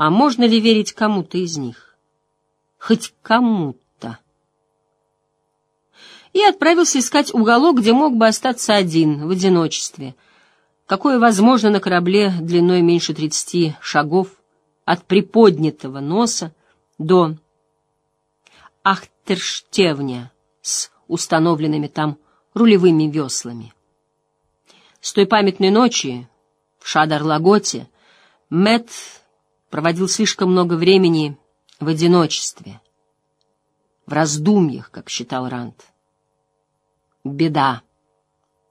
А можно ли верить кому-то из них? Хоть кому-то. И отправился искать уголок, где мог бы остаться один, в одиночестве. Какое возможно на корабле длиной меньше тридцати шагов, от приподнятого носа до Ахтерштевня с установленными там рулевыми веслами. С той памятной ночи в Шадар-Лаготе Мэтт проводил слишком много времени в одиночестве, в раздумьях, как считал Ранд. «Беда,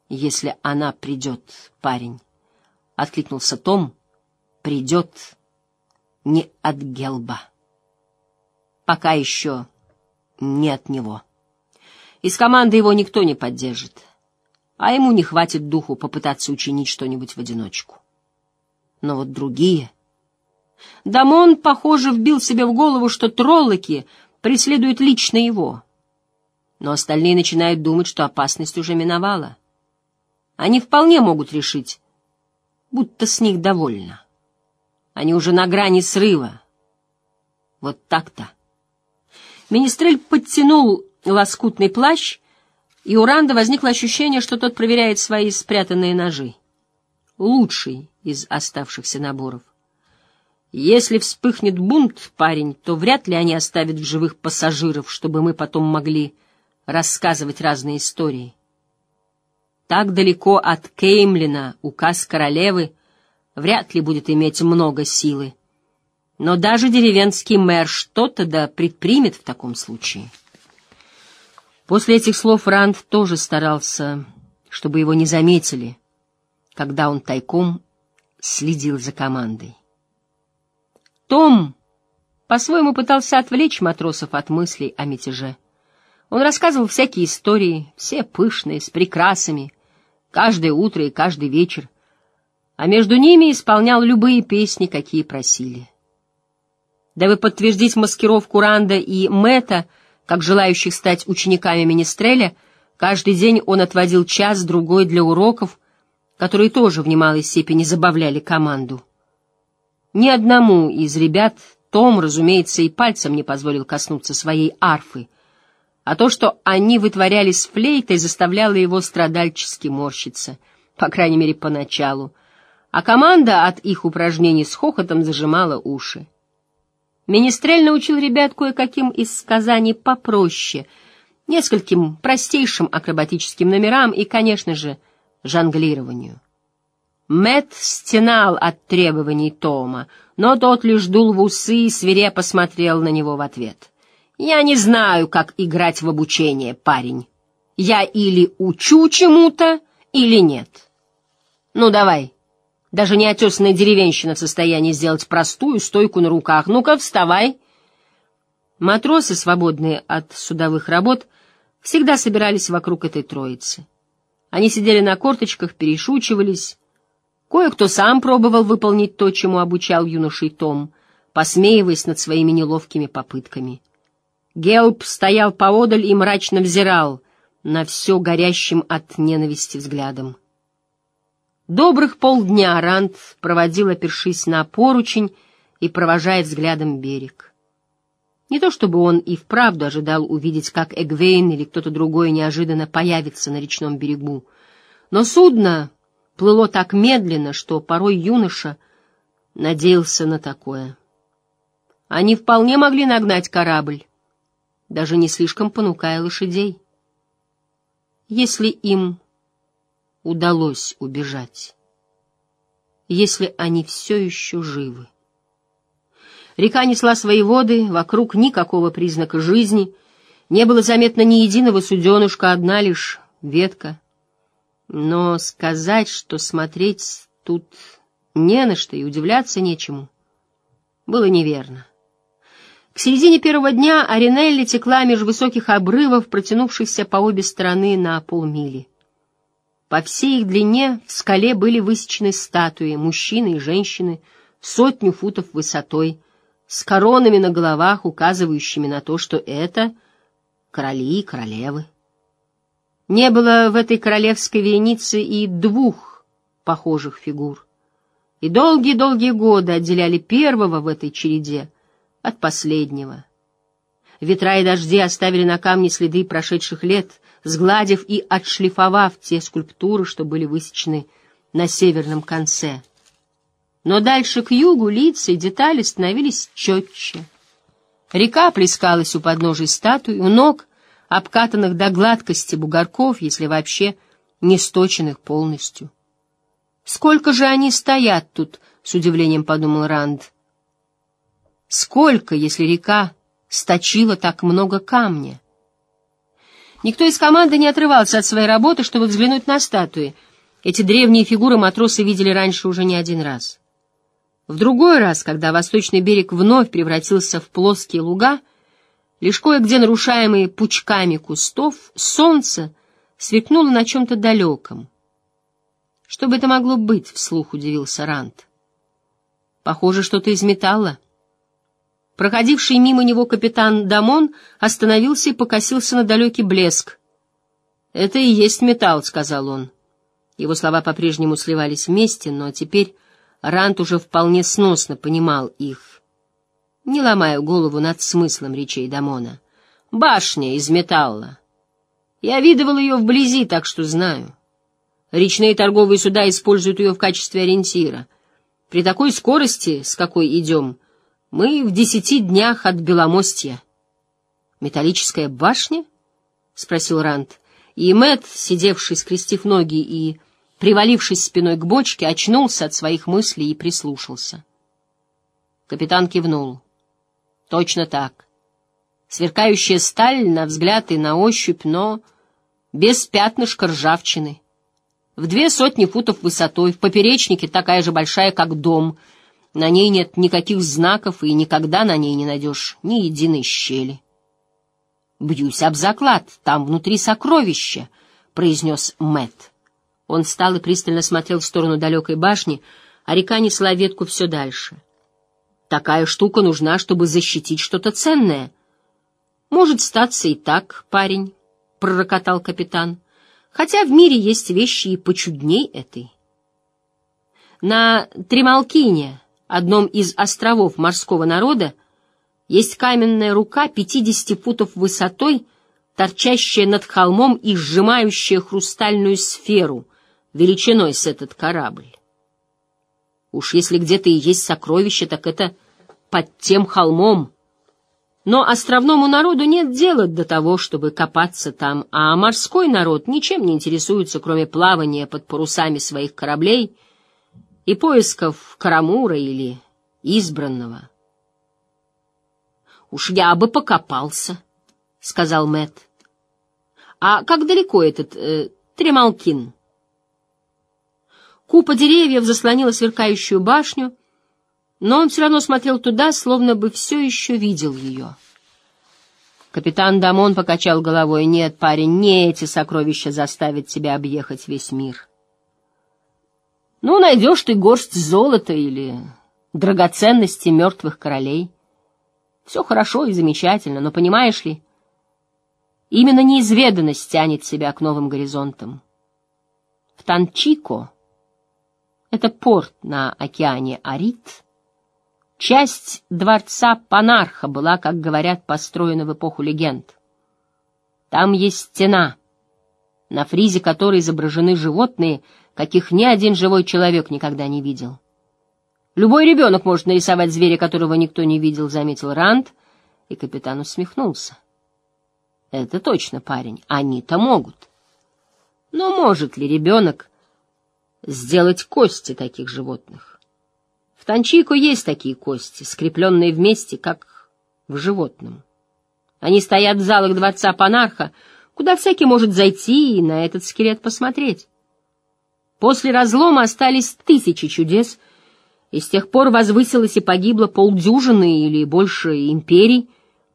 если она придет, парень», — откликнулся Том, — «придет не от Гелба. Пока еще не от него. Из команды его никто не поддержит, а ему не хватит духу попытаться учинить что-нибудь в одиночку. Но вот другие... Дамон, похоже, вбил себе в голову, что троллоки преследуют лично его. Но остальные начинают думать, что опасность уже миновала. Они вполне могут решить, будто с них довольно. Они уже на грани срыва. Вот так-то. Министрель подтянул лоскутный плащ, и у Ранда возникло ощущение, что тот проверяет свои спрятанные ножи. Лучший из оставшихся наборов. Если вспыхнет бунт, парень, то вряд ли они оставят в живых пассажиров, чтобы мы потом могли рассказывать разные истории. Так далеко от Кеймлина указ королевы вряд ли будет иметь много силы. Но даже деревенский мэр что-то да предпримет в таком случае. После этих слов Ранд тоже старался, чтобы его не заметили, когда он тайком следил за командой. Том по-своему пытался отвлечь матросов от мыслей о мятеже. Он рассказывал всякие истории, все пышные, с прикрасами, каждое утро и каждый вечер, а между ними исполнял любые песни, какие просили. Дабы подтвердить маскировку Ранда и Мэтта, как желающих стать учениками Министреля, каждый день он отводил час-другой для уроков, которые тоже в немалой степени забавляли команду. Ни одному из ребят Том, разумеется, и пальцем не позволил коснуться своей арфы, а то, что они вытворяли с флейтой, заставляло его страдальчески морщиться, по крайней мере, поначалу, а команда от их упражнений с хохотом зажимала уши. Министрель научил ребят кое-каким из сказаний попроще, нескольким простейшим акробатическим номерам и, конечно же, жонглированию. Мэт стенал от требований Тома, но тот лишь дул в усы и свирепо смотрел на него в ответ. «Я не знаю, как играть в обучение, парень. Я или учу чему-то, или нет. Ну, давай, даже неотесанная деревенщина в состоянии сделать простую стойку на руках. Ну-ка, вставай!» Матросы, свободные от судовых работ, всегда собирались вокруг этой троицы. Они сидели на корточках, перешучивались. Кое-кто сам пробовал выполнить то, чему обучал юношей Том, посмеиваясь над своими неловкими попытками. Гелп стоял поодаль и мрачно взирал на все горящим от ненависти взглядом. Добрых полдня Ранд проводил, опершись на поручень и провожая взглядом берег. Не то чтобы он и вправду ожидал увидеть, как Эгвейн или кто-то другой неожиданно появится на речном берегу, но судно плыло так медленно, что порой юноша надеялся на такое. Они вполне могли нагнать корабль, даже не слишком понукая лошадей. Если им удалось убежать, если они все еще живы. Река несла свои воды, вокруг никакого признака жизни, не было заметно ни единого суденышка, одна лишь ветка. Но сказать, что смотреть тут не на что и удивляться нечему, было неверно. К середине первого дня Аринелли текла меж высоких обрывов, протянувшихся по обе стороны на полмили. По всей их длине в скале были высечены статуи, мужчины и женщины, сотню футов высотой, с коронами на головах, указывающими на то, что это короли и королевы. Не было в этой королевской веренице и двух похожих фигур. И долгие-долгие годы отделяли первого в этой череде от последнего. Ветра и дожди оставили на камне следы прошедших лет, сгладив и отшлифовав те скульптуры, что были высечены на северном конце. Но дальше к югу лица и детали становились четче. Река плескалась у подножия статуи, у ног, обкатанных до гладкости бугорков, если вообще не сточенных полностью. «Сколько же они стоят тут?» — с удивлением подумал Ранд. «Сколько, если река сточила так много камня?» Никто из команды не отрывался от своей работы, чтобы взглянуть на статуи. Эти древние фигуры матросы видели раньше уже не один раз. В другой раз, когда восточный берег вновь превратился в плоские луга, лишь кое-где нарушаемые пучками кустов, солнце сверкнуло на чем-то далеком. Что бы это могло быть, вслух удивился Рант. Похоже, что-то из металла. Проходивший мимо него капитан Дамон остановился и покосился на далекий блеск. «Это и есть металл», — сказал он. Его слова по-прежнему сливались вместе, но теперь Рант уже вполне сносно понимал их. Не ломая голову над смыслом речей Дамона. «Башня из металла. Я видывал ее вблизи, так что знаю. Речные торговые суда используют ее в качестве ориентира. При такой скорости, с какой идем, мы в десяти днях от Беломостья». «Металлическая башня?» — спросил Рант. И Мэт, сидевший, скрестив ноги и привалившись спиной к бочке, очнулся от своих мыслей и прислушался. Капитан кивнул. Точно так. Сверкающая сталь на взгляд и на ощупь, но без пятнышка ржавчины. В две сотни футов высотой, в поперечнике такая же большая, как дом. На ней нет никаких знаков, и никогда на ней не найдешь ни единой щели. «Бьюсь об заклад, там внутри сокровища», — произнес Мэтт. Он встал и пристально смотрел в сторону далекой башни, а река несла ветку все дальше. Такая штука нужна, чтобы защитить что-то ценное. Может статься и так, парень, — пророкотал капитан, — хотя в мире есть вещи и почудней этой. На Тремалкине, одном из островов морского народа, есть каменная рука пятидесяти футов высотой, торчащая над холмом и сжимающая хрустальную сферу, величиной с этот корабль. Уж если где-то и есть сокровище, так это под тем холмом. Но островному народу нет дела до того, чтобы копаться там, а морской народ ничем не интересуется, кроме плавания под парусами своих кораблей и поисков Карамура или избранного. «Уж я бы покопался», — сказал Мэт. «А как далеко этот э, Тремалкин?» Купа деревьев заслонила сверкающую башню, но он все равно смотрел туда, словно бы все еще видел ее. Капитан Дамон покачал головой. «Нет, парень, не эти сокровища заставят тебя объехать весь мир. Ну, найдешь ты горсть золота или драгоценности мертвых королей. Все хорошо и замечательно, но, понимаешь ли, именно неизведанность тянет себя к новым горизонтам. В Танчико это порт на океане Арит. Часть дворца Панарха была, как говорят, построена в эпоху легенд. Там есть стена, на фризе которой изображены животные, каких ни один живой человек никогда не видел. Любой ребенок может нарисовать зверя, которого никто не видел, заметил Ранд, и капитан усмехнулся. Это точно, парень, они-то могут. Но может ли ребенок сделать кости таких животных. В Танчико есть такие кости, скрепленные вместе, как в животном. Они стоят в залах дворца Панарха, куда всякий может зайти и на этот скелет посмотреть. После разлома остались тысячи чудес, и с тех пор возвысилось и погибло полдюжины или больше империй.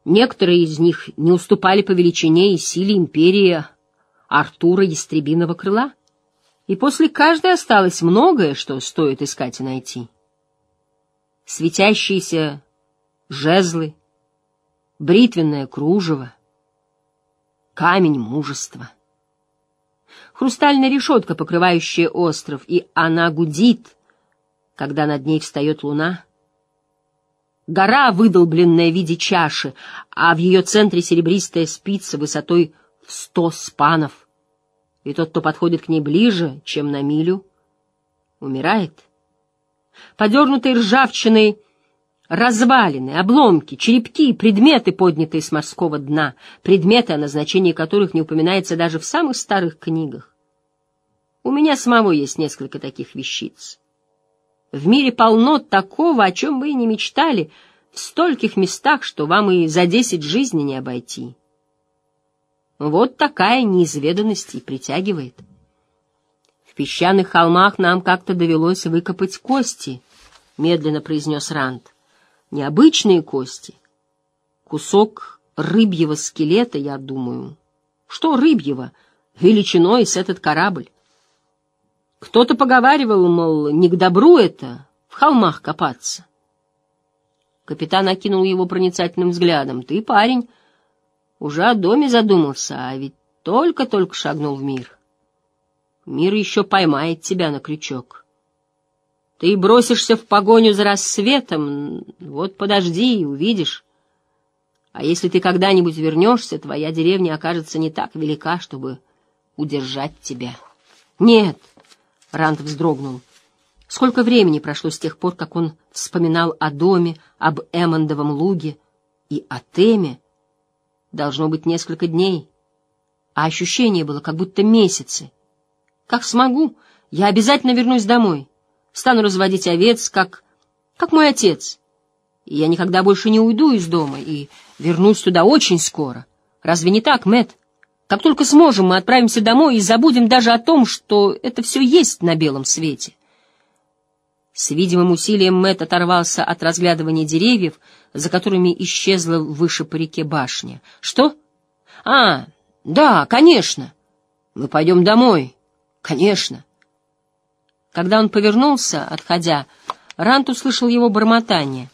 Некоторые из них не уступали по величине и силе империи Артура Ястребиного Крыла и после каждой осталось многое, что стоит искать и найти. Светящиеся жезлы, бритвенное кружево, камень мужества. Хрустальная решетка, покрывающая остров, и она гудит, когда над ней встает луна. Гора, выдолбленная в виде чаши, а в ее центре серебристая спица высотой в сто спанов. И тот, кто подходит к ней ближе, чем на милю, умирает. Подернутые ржавчиной развалины, обломки, черепки, предметы, поднятые с морского дна, предметы, о назначении которых не упоминается даже в самых старых книгах. У меня самого есть несколько таких вещиц. В мире полно такого, о чем вы и не мечтали, в стольких местах, что вам и за десять жизней не обойти. Вот такая неизведанность и притягивает. В песчаных холмах нам как-то довелось выкопать кости, — медленно произнес Ранд. Необычные кости. Кусок рыбьего скелета, я думаю. Что рыбьего? Величиной с этот корабль. Кто-то поговаривал, мол, не к добру это, в холмах копаться. Капитан окинул его проницательным взглядом. Ты, парень, уже о доме задумался, а ведь только-только шагнул в мир. Мир еще поймает тебя на крючок. Ты бросишься в погоню за рассветом, вот подожди и увидишь. А если ты когда-нибудь вернешься, твоя деревня окажется не так велика, чтобы удержать тебя. Нет, — Ранд вздрогнул. Сколько времени прошло с тех пор, как он вспоминал о доме, об Эммондовом луге и о Теме? Должно быть несколько дней. А ощущение было, как будто месяцы. Как смогу, я обязательно вернусь домой. Стану разводить овец, как... как мой отец. И я никогда больше не уйду из дома и вернусь туда очень скоро. Разве не так, Мэтт? Как только сможем, мы отправимся домой и забудем даже о том, что это все есть на белом свете. С видимым усилием Мэтт оторвался от разглядывания деревьев, за которыми исчезла выше по реке башня. «Что? А, да, конечно. Мы пойдем домой. Конечно». Когда он повернулся, отходя, Рант услышал его бормотание.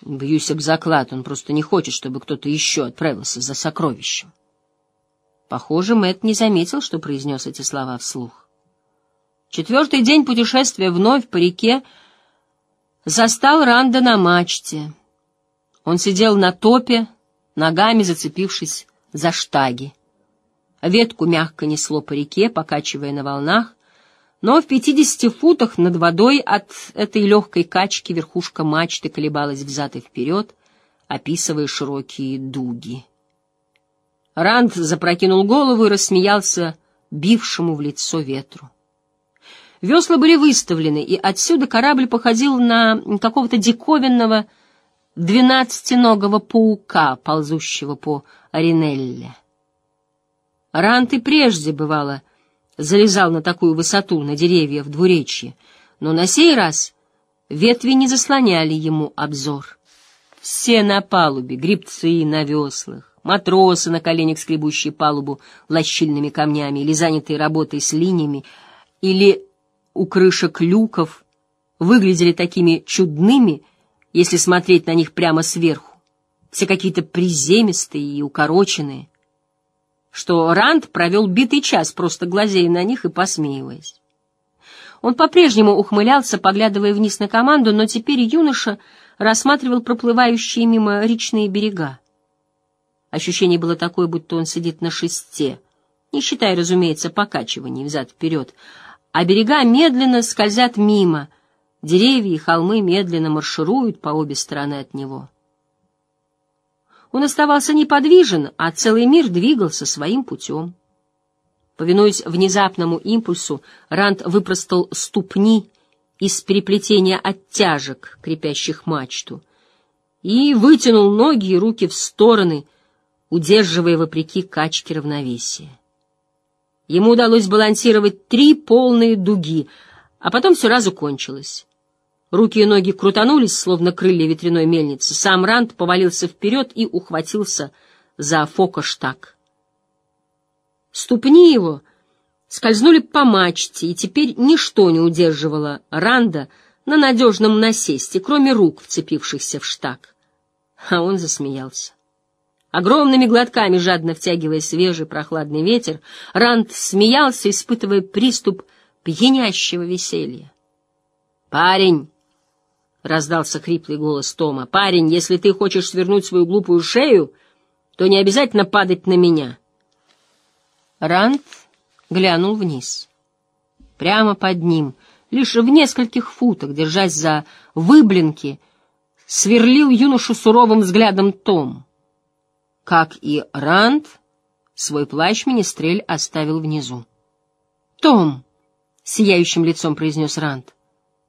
Бьюсь об заклад, он просто не хочет, чтобы кто-то еще отправился за сокровищем. Похоже, Мэт не заметил, что произнес эти слова вслух. Четвертый день путешествия вновь по реке застал Ранда на мачте. Он сидел на топе, ногами зацепившись за штаги. Ветку мягко несло по реке, покачивая на волнах, но в пятидесяти футах над водой от этой легкой качки верхушка мачты колебалась взад и вперед, описывая широкие дуги. Ранд запрокинул голову и рассмеялся бившему в лицо ветру. Весла были выставлены, и отсюда корабль походил на какого-то диковинного двенадцатиногого паука, ползущего по Аринелле. Рант и прежде, бывало, залезал на такую высоту, на деревья в двуречье, но на сей раз ветви не заслоняли ему обзор. Все на палубе, грибцы на веслах, матросы на коленях, скребущие палубу лощильными камнями или занятые работой с линиями, или у крышек люков, выглядели такими чудными, если смотреть на них прямо сверху, все какие-то приземистые и укороченные, что Ранд провел битый час, просто глазея на них и посмеиваясь. Он по-прежнему ухмылялся, поглядывая вниз на команду, но теперь юноша рассматривал проплывающие мимо речные берега. Ощущение было такое, будто он сидит на шесте, не считая, разумеется, покачиваний взад-вперед, а берега медленно скользят мимо, деревья и холмы медленно маршируют по обе стороны от него. Он оставался неподвижен, а целый мир двигался своим путем. Повинуясь внезапному импульсу, Ранд выпростал ступни из переплетения оттяжек, крепящих мачту, и вытянул ноги и руки в стороны — удерживая вопреки качке равновесия. Ему удалось балансировать три полные дуги, а потом все разу кончилось. Руки и ноги крутанулись, словно крылья ветряной мельницы. Сам Ранд повалился вперед и ухватился за фокоштаг. Ступни его скользнули по мачте, и теперь ничто не удерживало Ранда на надежном насесте, кроме рук, вцепившихся в штаг. А он засмеялся. Огромными глотками, жадно втягивая свежий прохладный ветер, Ранд смеялся, испытывая приступ пьянящего веселья. «Парень!» — раздался хриплый голос Тома. «Парень, если ты хочешь свернуть свою глупую шею, то не обязательно падать на меня». Ранд глянул вниз. Прямо под ним, лишь в нескольких футах, держась за выблинки, сверлил юношу суровым взглядом Том. Как и Ранд, свой плащ министрель оставил внизу. «Том!» — сияющим лицом произнес Ранд.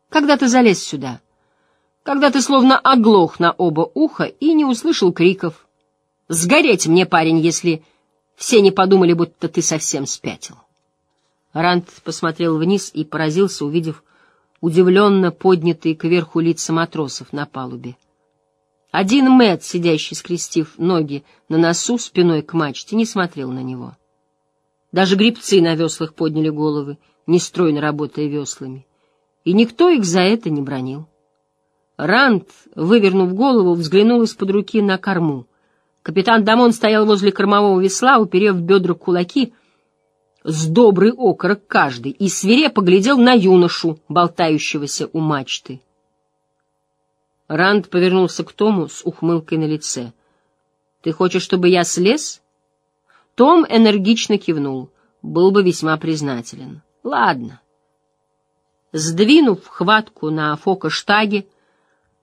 «Когда ты залез сюда?» когда ты словно оглох на оба уха и не услышал криков. «Сгореть мне, парень, если все не подумали, будто ты совсем спятил». Ранд посмотрел вниз и поразился, увидев удивленно поднятые кверху лица матросов на палубе. Один Мэтт, сидящий, скрестив ноги на носу, спиной к мачте, не смотрел на него. Даже грибцы на веслах подняли головы, нестройно работая веслами, и никто их за это не бронил. Ранд, вывернув голову, взглянул из-под руки на корму. Капитан Дамон стоял возле кормового весла, уперев в бедра кулаки, с добрый окорок каждый, и свирепо глядел на юношу, болтающегося у мачты. Ранд повернулся к Тому с ухмылкой на лице. — Ты хочешь, чтобы я слез? Том энергично кивнул. Был бы весьма признателен. — Ладно. Сдвинув хватку на фока-штаге,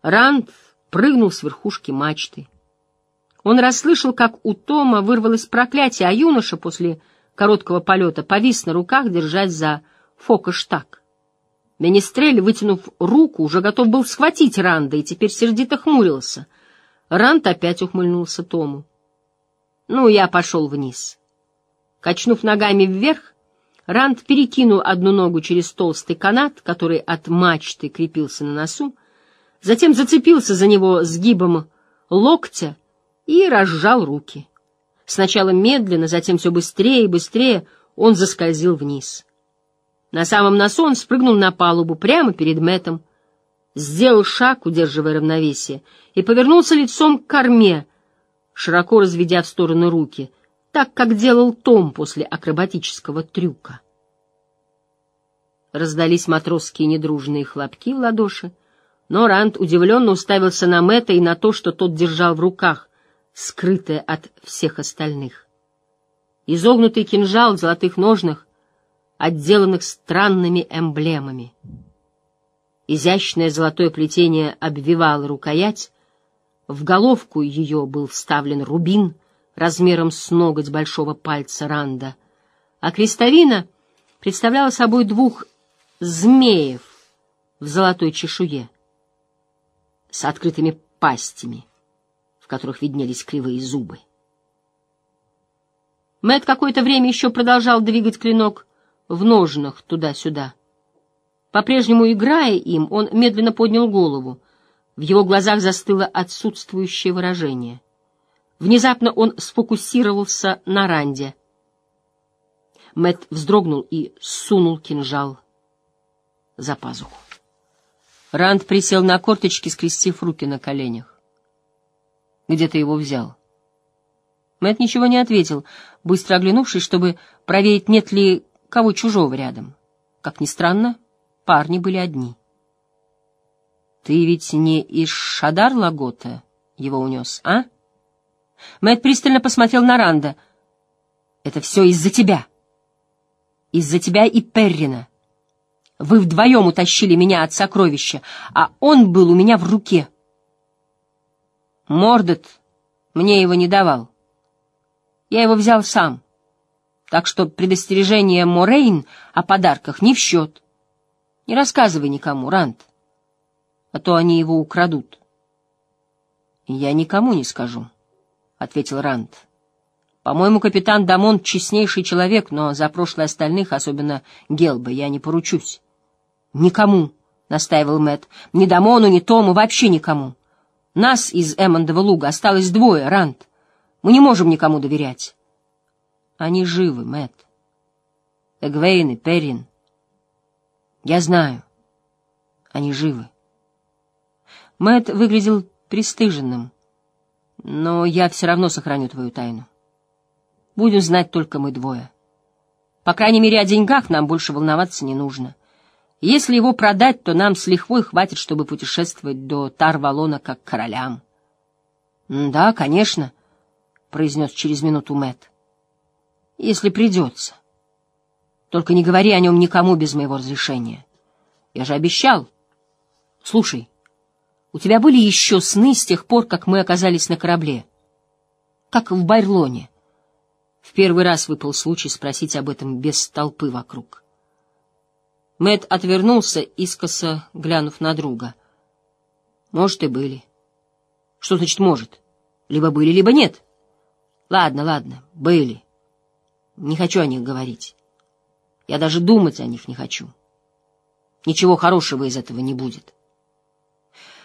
Ранд прыгнул с верхушки мачты. Он расслышал, как у Тома вырвалось проклятие, а юноша после короткого полета повис на руках, держась за фокоштаг. Министрель, вытянув руку, уже готов был схватить Ранда и теперь сердито хмурился. Ранд опять ухмыльнулся Тому. «Ну, я пошел вниз». Качнув ногами вверх, Ранд перекинул одну ногу через толстый канат, который от мачты крепился на носу, затем зацепился за него сгибом локтя и разжал руки. Сначала медленно, затем все быстрее и быстрее он заскользил вниз. На самом носу он спрыгнул на палубу прямо перед Мэтом, сделал шаг, удерживая равновесие, и повернулся лицом к корме, широко разведя в стороны руки, так, как делал Том после акробатического трюка. Раздались матросские недружные хлопки в ладоши, но Ранд удивленно уставился на Мэтта и на то, что тот держал в руках, скрытое от всех остальных. Изогнутый кинжал в золотых ножнах, отделанных странными эмблемами. Изящное золотое плетение обвивало рукоять, в головку ее был вставлен рубин размером с ноготь большого пальца Ранда, а крестовина представляла собой двух змеев в золотой чешуе с открытыми пастями, в которых виднелись кривые зубы. Мэт какое-то время еще продолжал двигать клинок в ножнах туда-сюда. По-прежнему играя им, он медленно поднял голову. В его глазах застыло отсутствующее выражение. Внезапно он сфокусировался на Ранде. Мэт вздрогнул и сунул кинжал за пазуху. Ранд присел на корточки, скрестив руки на коленях. «Где ты его взял?» Мэт ничего не ответил, быстро оглянувшись, чтобы проверить, нет ли кого чужого рядом. Как ни странно, парни были одни. «Ты ведь не из Шадар-Лагота его унес, а?» Мэт пристально посмотрел на Ранда. «Это все из-за тебя. Из-за тебя и Перрина. Вы вдвоем утащили меня от сокровища, а он был у меня в руке. Мордот мне его не давал. Я его взял сам. Так что предостережение Морейн о подарках не в счет. Не рассказывай никому, Рант, а то они его украдут. — Я никому не скажу, — ответил Рант. По-моему, капитан Дамон — честнейший человек, но за прошлое остальных, особенно Гелба, я не поручусь. «Никому», — настаивал Мэт, — «ни Дамону, ни Тому, вообще никому. Нас из Эммондова луга осталось двое, Рант. Мы не можем никому доверять». «Они живы, Мэт. Эгвейн и Перрин. Я знаю. Они живы». Мэт выглядел пристыженным. «Но я все равно сохраню твою тайну. Будем знать только мы двое. По крайней мере, о деньгах нам больше волноваться не нужно». Если его продать, то нам с лихвой хватит, чтобы путешествовать до Тарвалона как королям. — Да, конечно, — произнес через минуту Мэт. Если придется. Только не говори о нем никому без моего разрешения. Я же обещал. Слушай, у тебя были еще сны с тех пор, как мы оказались на корабле? Как в Байрлоне. В первый раз выпал случай спросить об этом без толпы вокруг. Мэт отвернулся, искоса глянув на друга. Может, и были. Что значит «может»? Либо были, либо нет. Ладно, ладно, были. Не хочу о них говорить. Я даже думать о них не хочу. Ничего хорошего из этого не будет.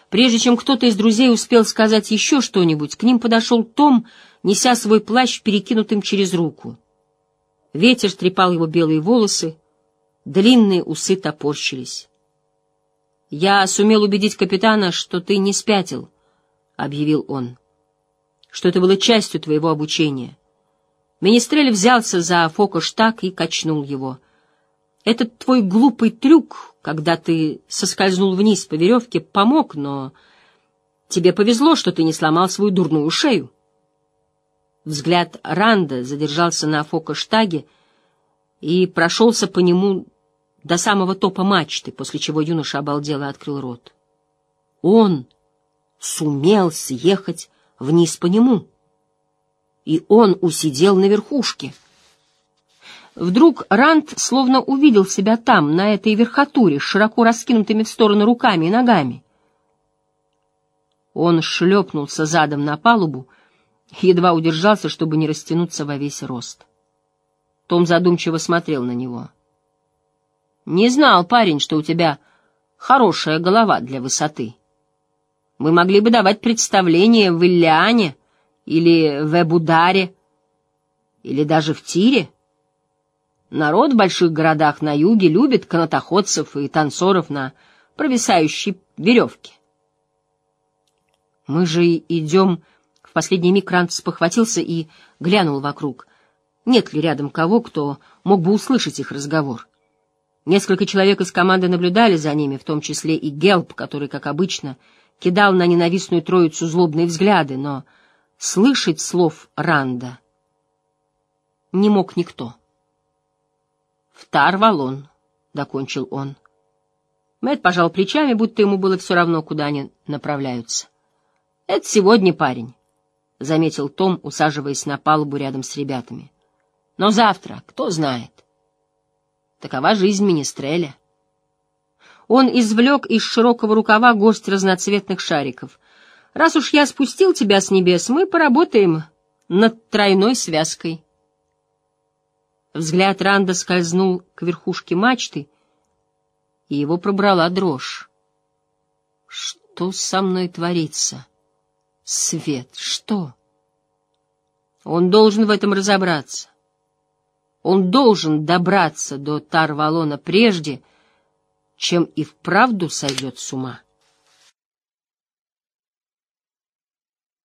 Прежде чем кто-то из друзей успел сказать еще что-нибудь, к ним подошел Том, неся свой плащ, перекинутым через руку. Ветер трепал его белые волосы, длинные усы топорщились. «Я сумел убедить капитана, что ты не спятил», — объявил он, — «что это было частью твоего обучения». Министрель взялся за фокоштаг и качнул его. «Этот твой глупый трюк, когда ты соскользнул вниз по веревке, помог, но тебе повезло, что ты не сломал свою дурную шею». Взгляд Ранда задержался на фокоштаге и прошелся по нему до самого топа мачты, после чего юноша обалдело открыл рот. Он сумел съехать вниз по нему и он усидел на верхушке. Вдруг Ранд словно увидел себя там, на этой верхотуре, широко раскинутыми в стороны руками и ногами. Он шлепнулся задом на палубу, едва удержался, чтобы не растянуться во весь рост. Том задумчиво смотрел на него. «Не знал, парень, что у тебя хорошая голова для высоты. Мы могли бы давать представление в Иллиане, или в Эбударе, или даже в Тире. Народ в больших городах на юге любит канатоходцев и танцоров на провисающей веревке. Мы же идем... В последний миг Рант спохватился и глянул вокруг. Нет ли рядом кого, кто мог бы услышать их разговор? Несколько человек из команды наблюдали за ними, в том числе и Гелп, который, как обычно, кидал на ненавистную троицу злобные взгляды, но слышать слов Ранда не мог никто. «В Тарвалон», — докончил он. Мэтт пожал плечами, будто ему было все равно, куда они направляются. «Это сегодня парень», — заметил Том, усаживаясь на палубу рядом с ребятами. «Но завтра, кто знает. Такова жизнь Министреля». Он извлек из широкого рукава горсть разноцветных шариков. Раз уж я спустил тебя с небес, мы поработаем над тройной связкой. Взгляд Ранда скользнул к верхушке мачты, и его пробрала дрожь. Что со мной творится? Свет, что? Он должен в этом разобраться. Он должен добраться до Тарвалона прежде, чем и вправду сойдет с ума.